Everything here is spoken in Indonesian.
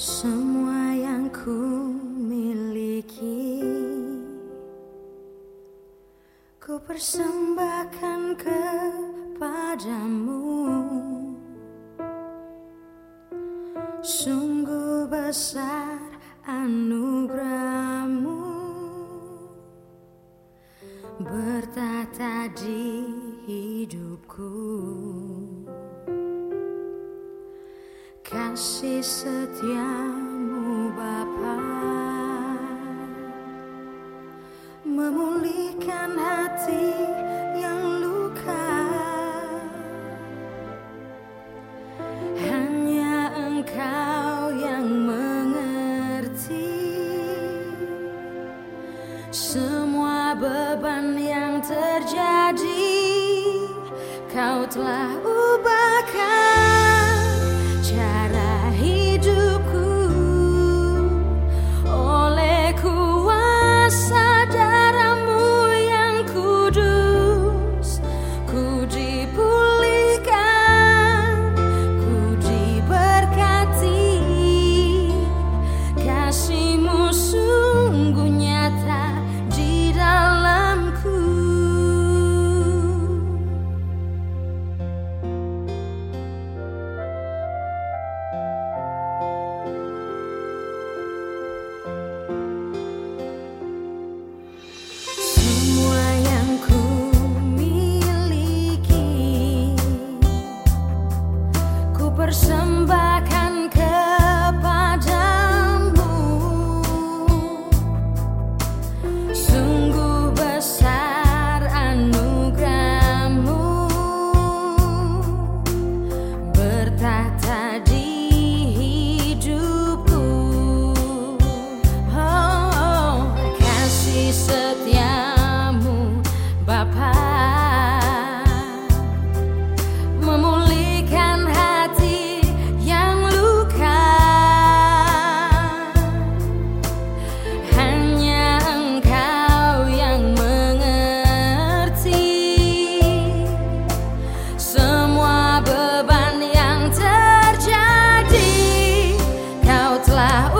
Semua yang ku miliki. Ku persembahkan kepadamu. Sungguh besar anugerahmu. Bertata di hidupku kasih setiamu Bapa. Memulihkan hati yang luka. Hanya engkau yang mengerti semua beban yang terjadi. Kau telah persembahkan lá.